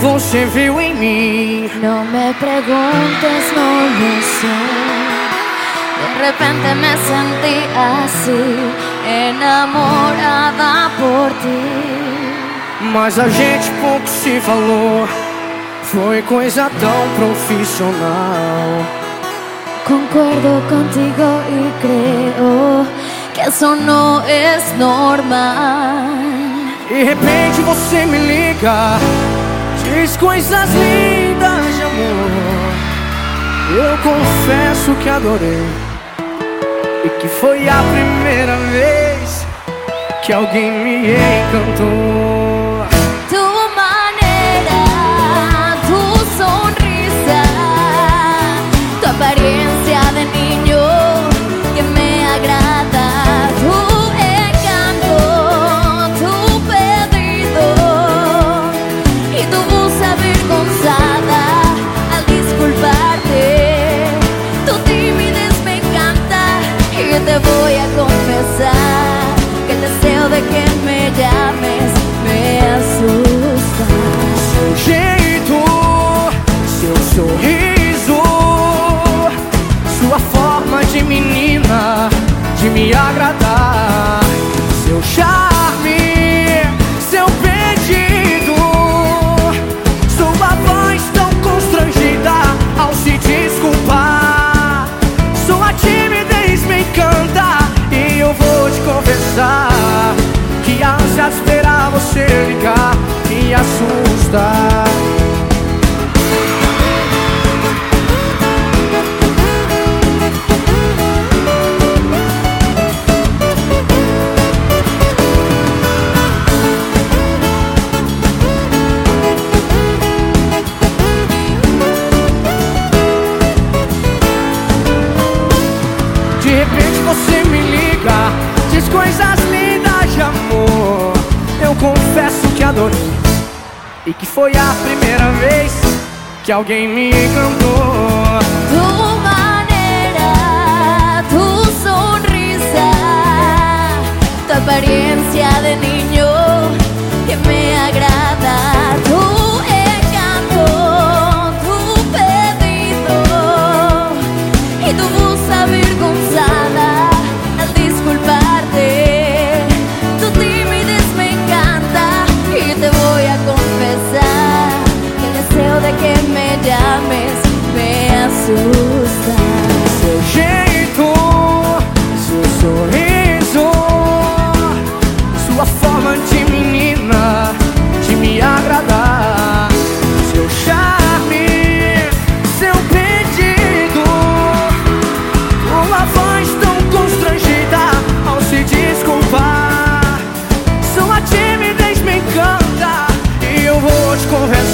você viu em mim. No me preguntes, no lo sé. De repente me sentí así, enamorada por ti. Mas a gente pouco se falou. Foi coisa tão profissional. Concuerdo contigo y creo que eso no es normal. De repente você me liga, coisas lindas de amor. Eu confesso que adorei e que foi a primeira vez que alguém me encantou. Te voy a confesar que el deseo de que me llames me asusta. Seu jeito, seu sorriso, sua forma de menina de me agradar, adorei e que foi a primeira vez que alguém me encantou. Tu manera, tu sonrisa, tu apariencia de niño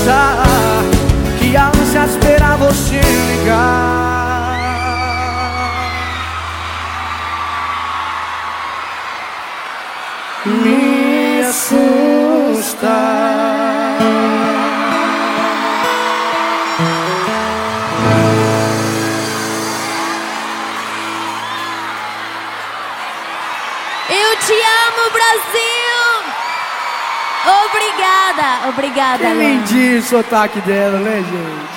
confessar que a ânsia de esperar você ligar. Me assusta. Eu te amo, Brasil! Obrigada, obrigada. Que lindinho o sotaque dela, né, gente?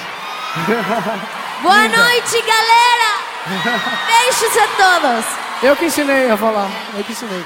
Boa noite, galera! Beijos a todos! Eu que ensinei a falar, eu que ensinei.